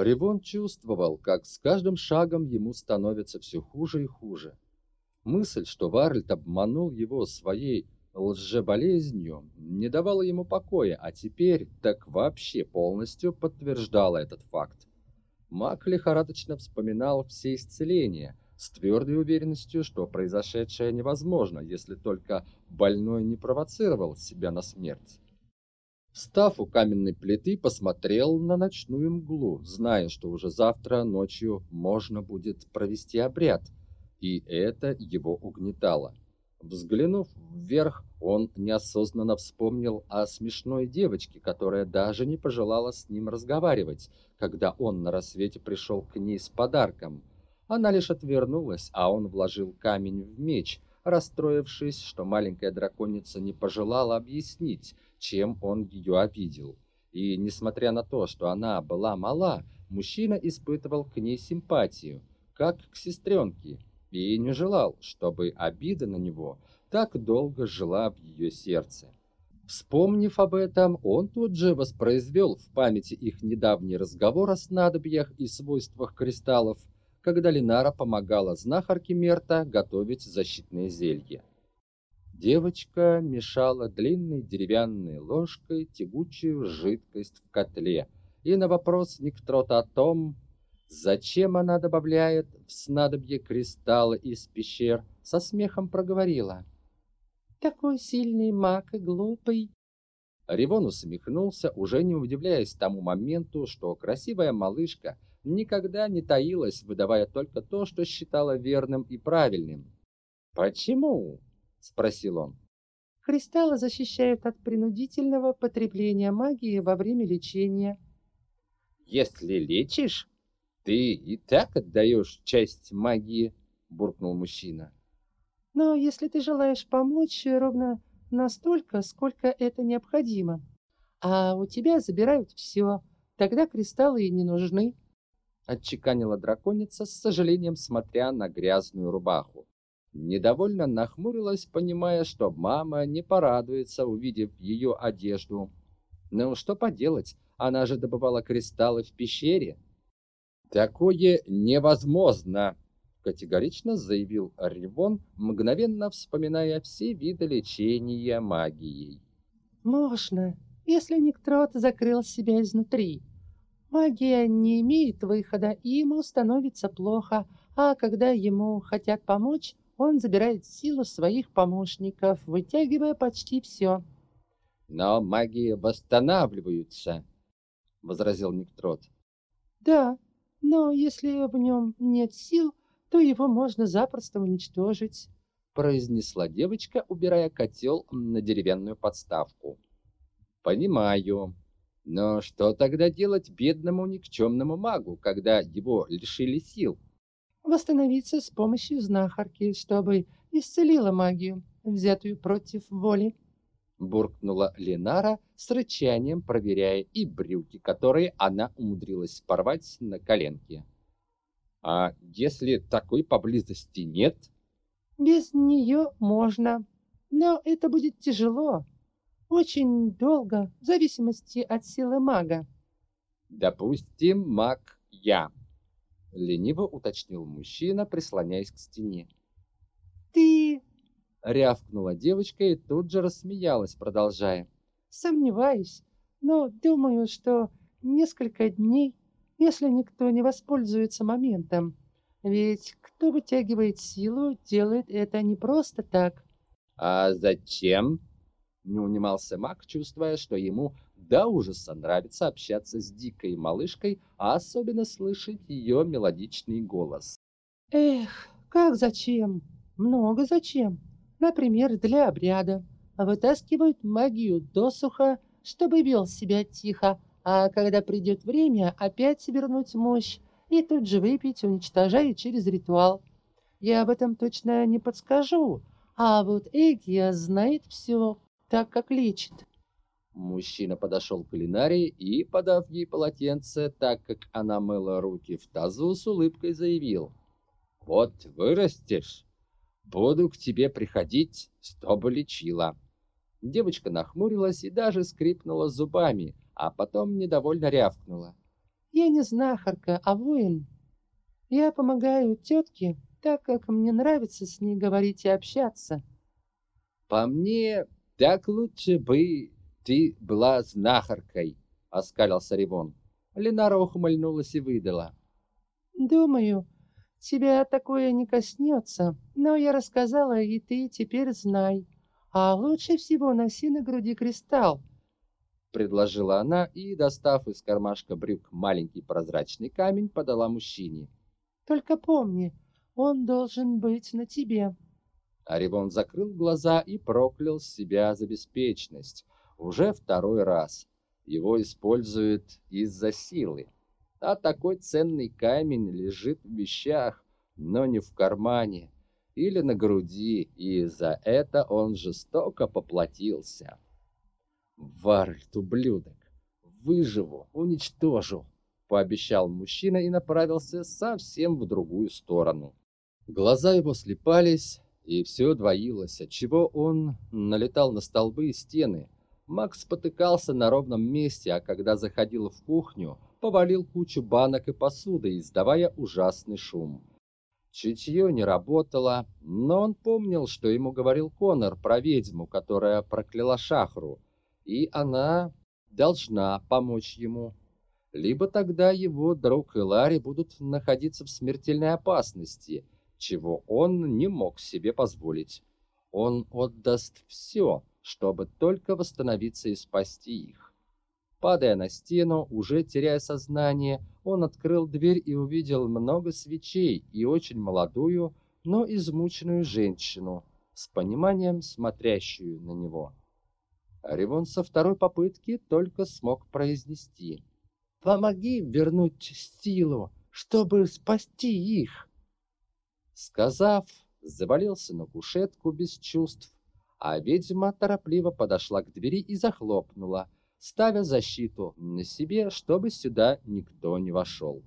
Ревон чувствовал, как с каждым шагом ему становится все хуже и хуже. Мысль, что Варльд обманул его своей лжеболезнью, не давала ему покоя, а теперь так вообще полностью подтверждала этот факт. Мак лихорадочно вспоминал все исцеления, с твердой уверенностью, что произошедшее невозможно, если только больной не провоцировал себя на смерть. Встав у каменной плиты, посмотрел на ночную мглу, зная, что уже завтра ночью можно будет провести обряд, и это его угнетало. Взглянув вверх, он неосознанно вспомнил о смешной девочке, которая даже не пожелала с ним разговаривать, когда он на рассвете пришел к ней с подарком. Она лишь отвернулась, а он вложил камень в меч, расстроившись, что маленькая драконица не пожелала объяснить, чем он ее обидел. И несмотря на то, что она была мала, мужчина испытывал к ней симпатию, как к сестренке, и не желал, чтобы обида на него так долго жила в ее сердце. Вспомнив об этом, он тут же воспроизвел в памяти их недавний разговор о снадобьях и свойствах кристаллов, когда Линара помогала знахарке Мерта готовить защитные зелья. Девочка мешала длинной деревянной ложкой тягучую жидкость в котле, и на вопрос Никтрота о том, зачем она добавляет в снадобье кристаллы из пещер, со смехом проговорила. «Такой сильный маг и глупый!» Ревон усмехнулся, уже не удивляясь тому моменту, что красивая малышка никогда не таилась, выдавая только то, что считала верным и правильным. «Почему?» — спросил он. «Кристаллы защищают от принудительного потребления магии во время лечения». «Если лечишь, ты и так отдаешь часть магии», — буркнул мужчина. «Но если ты желаешь помочь ровно настолько, сколько это необходимо, а у тебя забирают все, тогда кристаллы и не нужны» отчеканила драконица с сожалением, смотря на грязную рубаху. Недовольно нахмурилась, понимая, что мама не порадуется, увидев ее одежду. Ну что поделать, она же добывала кристаллы в пещере. Такое невозможно, категорично заявил Ривон, мгновенно вспоминая все виды лечения магией. Можно, если Никтрот закрыл себя изнутри. Магия не имеет выхода, и ему становится плохо, а когда ему хотят помочь, он забирает силу своих помощников, вытягивая почти все. «Но магии восстанавливаются», — возразил Никтрот. «Да, но если в нем нет сил, то его можно запросто уничтожить», — произнесла девочка, убирая котел на деревянную подставку. «Понимаю», но что тогда делать бедному никчемному магу, когда его лишили сил? Восстановиться с помощью знахарки, чтобы исцелила магию, взятую против воли. Буркнула Ленара с рычанием, проверяя и брюки, которые она умудрилась порвать на коленке. А если такой поблизости нет? Без нее можно, но это будет тяжело. Очень долго, в зависимости от силы мага. Допустим, маг я. Лениво уточнил мужчина, прислоняясь к стене. Ты... Рявкнула девочка и тут же рассмеялась, продолжая. Сомневаюсь, но думаю, что несколько дней, если никто не воспользуется моментом. Ведь кто вытягивает силу, делает это не просто так. А зачем? Не унимался маг, чувствуя, что ему до ужаса нравится общаться с дикой малышкой, а особенно слышать ее мелодичный голос. «Эх, как зачем? Много зачем. Например, для обряда. Вытаскивают магию досуха, чтобы вел себя тихо, а когда придет время, опять вернуть мощь и тут же выпить, уничтожая через ритуал. Я об этом точно не подскажу, а вот Эгия знает все, так, как лечит. Мужчина подошел к Линаре и, подав ей полотенце, так как она мыла руки в тазу, с улыбкой заявил. «Вот вырастешь, буду к тебе приходить, чтобы лечила». Девочка нахмурилась и даже скрипнула зубами, а потом недовольно рявкнула. Я не знахарка, а воин. Я помогаю тетке, так как мне нравится с ней говорить и общаться. По мне, так лучше бы ты была знахаркой, оскалился Ревон. Ленара ухмыльнулась и выдала. Думаю, тебя такое не коснется, но я рассказала, и ты теперь знай. А лучше всего носи на груди кристалл, предложила она и, достав из кармашка брюк маленький прозрачный камень, подала мужчине. Только помни, он должен быть на тебе. Аривон закрыл глаза и проклял себя за беспечность. Уже второй раз. Его используют из-за силы. А такой ценный камень лежит в вещах, но не в кармане или на груди, и за это он жестоко поплатился. Варльт, ублюдок, выживу, уничтожу, пообещал мужчина и направился совсем в другую сторону. Глаза его слепались, и все двоилось, отчего он налетал на столбы и стены. Макс спотыкался на ровном месте, а когда заходил в кухню, повалил кучу банок и посуды, издавая ужасный шум. Чутье не работало, но он помнил, что ему говорил Конор про ведьму, которая прокляла Шахру, и она должна помочь ему. Либо тогда его друг и Ларри будут находиться в смертельной опасности – чего он не мог себе позволить. Он отдаст все, чтобы только восстановиться и спасти их. Падая на стену, уже теряя сознание, он открыл дверь и увидел много свечей и очень молодую, но измученную женщину, с пониманием смотрящую на него. Ревон со второй попытки только смог произнести. «Помоги вернуть силу, чтобы спасти их!» Сказав, завалился на кушетку без чувств, а ведьма торопливо подошла к двери и захлопнула, ставя защиту на себе, чтобы сюда никто не вошел.